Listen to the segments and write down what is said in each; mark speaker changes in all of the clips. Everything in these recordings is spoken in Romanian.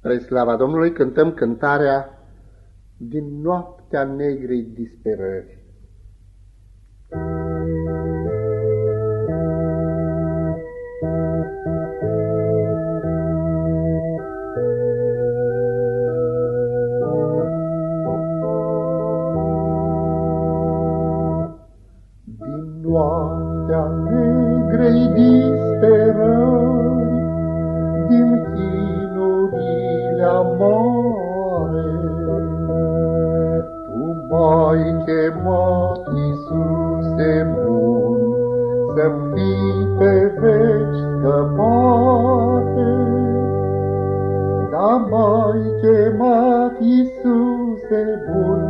Speaker 1: Spre slava Domnului cântăm cântarea Din noaptea negrei disperări. Din noaptea negrei disperări, din amore. Tu m-ai chemat, Iisuse bun, Să-mi fii pe veci scăpate. Da, m-ai chemat, Iisuse bun,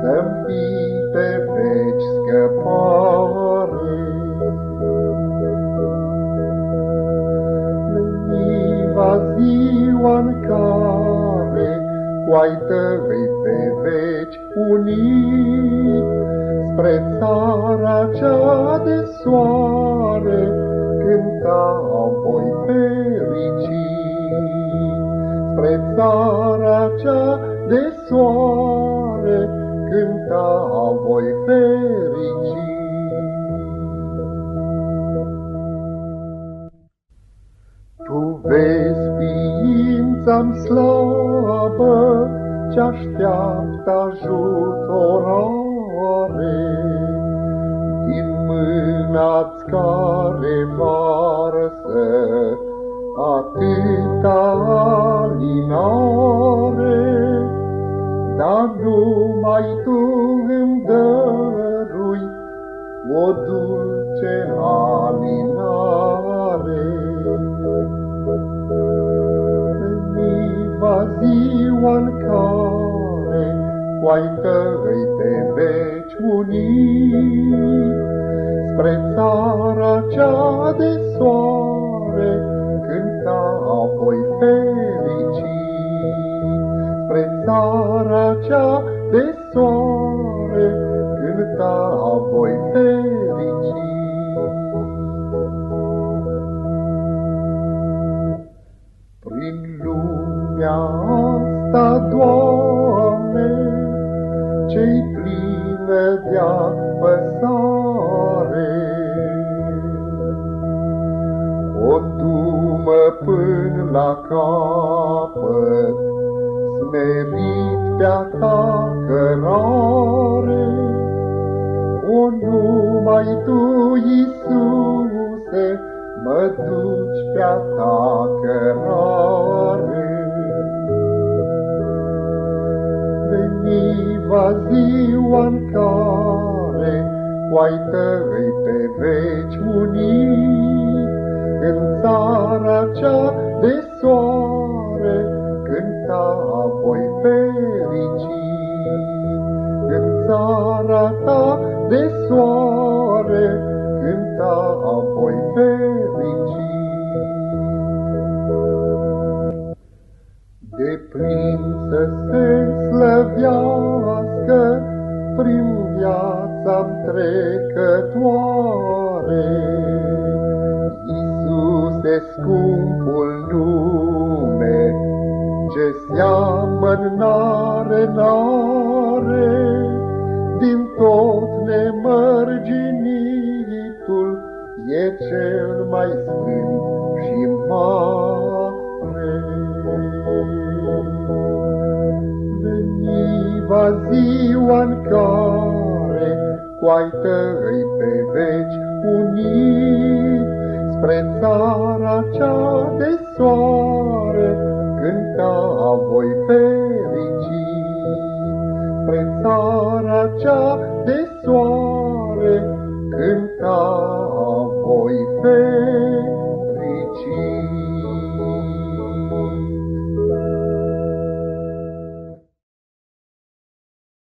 Speaker 1: Să-mi fii ziua-n care cu ai tăi pe veci unit, spre țara cea de soare, cânta voi ferici. Spre țara cea de soare, cânta voi ferici. Tu vezi ființa-mi slabă, Ce-așteaptă ajutorare, Din mâna-ți care varsă Atâta alinare, Dar numai Tu îmi dărui O dulce Veniva ziua-n care cu-ai tăi pe veci unii, Spre țara cea de soare cânta voi fericii. Spre țara cea de soare cânta voi fericii. Ce-i plină de apăsare, o dumă până la capăt, smerit pe-a ta cărare, o numai Tu, Iisuse, mă duci pe-a ta cărare. Veniva ziua-n care cu-ai tăi pe veci unii, În țara cea de soare cânta voi ferici. În țara ta de soare prin viața-mi trecătoare. Iisuse, scumpul nume, ce seamăn n-are, n-are, din tot nemărginitul, e cel mai sfânt și mare. Veniva ziua-n care cu-ai tăi pe veci unit, Spre țara cea de soare cânta voi ferici. Spre țara cea de soare